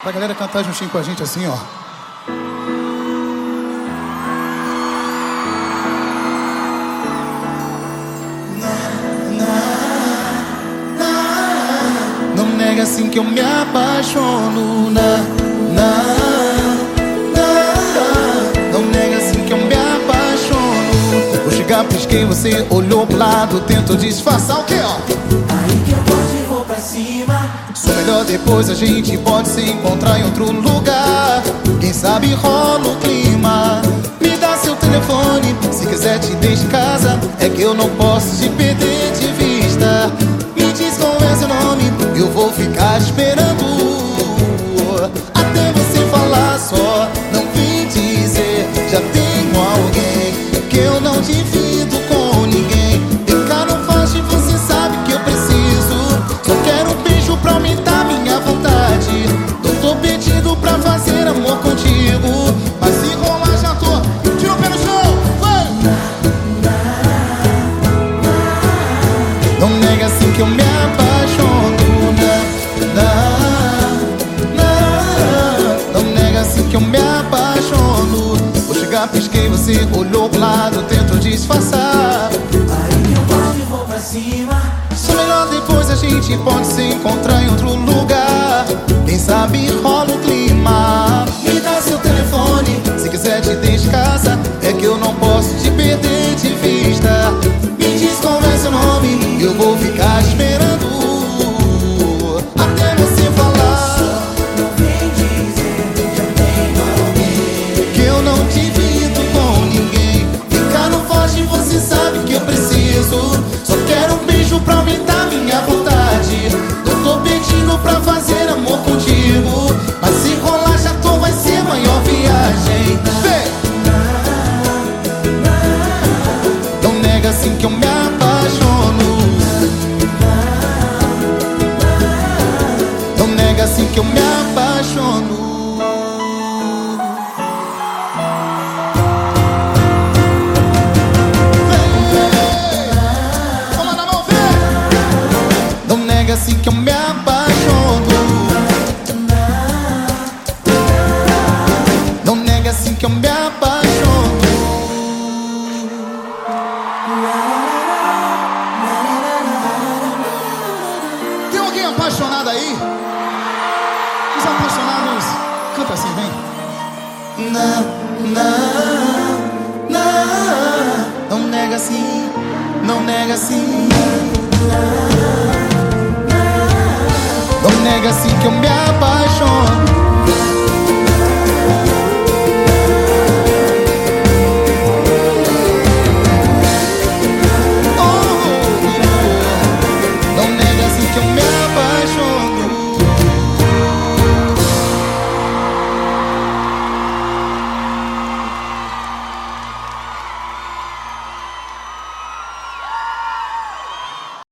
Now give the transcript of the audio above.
Pra galera cantar juntinho com a gente assim, ó. Não nega assim que eu me apaixono, na, na. Não nega assim que eu me apaixono. Vou chegar, pisquei, você olhou pro lado, tentou disfarçar o que, ó? Cima. Só melhor depois a gente pode se encontrar em outro lugar. Quem sabe rola o clima. Me dá seu telefone, se quiser te deixe em casa. É que eu não posso te perder de vista. Me diz qual é seu nome, eu vou ficar esperando. Até você falar só, não vim dizer. Já tenho alguém que eu não divido com que eu me apaixono. Na, na, na. Não nega assim que eu me apaixono. Vou chegar, pisquei, você olhou pro lado, tento disfarçar. Aí eu gosto e vou pra cima. Só melhor depois a gente pode se encontrar em outro lugar. Quem sabe rola o clima. Minha vontade. Não tô pedindo pra fazer Não nega assim que eu me apaixono. Tem alguém apaixonado aí? Os apaixonados, canta assim, vem. Não, não, não, não nega assim, não nega assim. Nega assim que eu me apaixono.